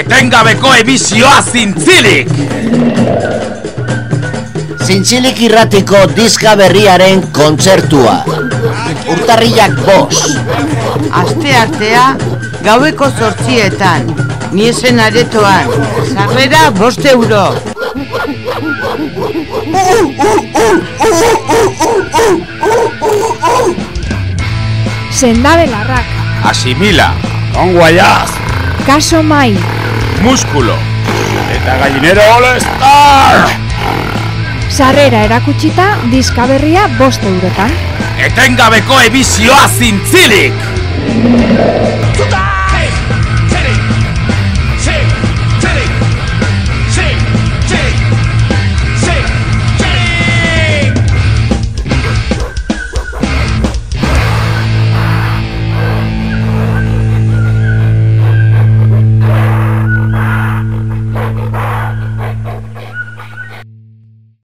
Etengabeko emisioa zintzilik! Zintzilik irratiko diska berriaren kontzertua. Urtarriak bos. Aste artea, gaueko zortzietan, niesen aretoan, sarrera bost euro. Sendabelarrak, Asimila, onguaiaz, kaso mai, muskulo, eta gallinero all-star! sarrera erakutsita diska berria bost eurotan. Etengabeko emisioa zintzilik!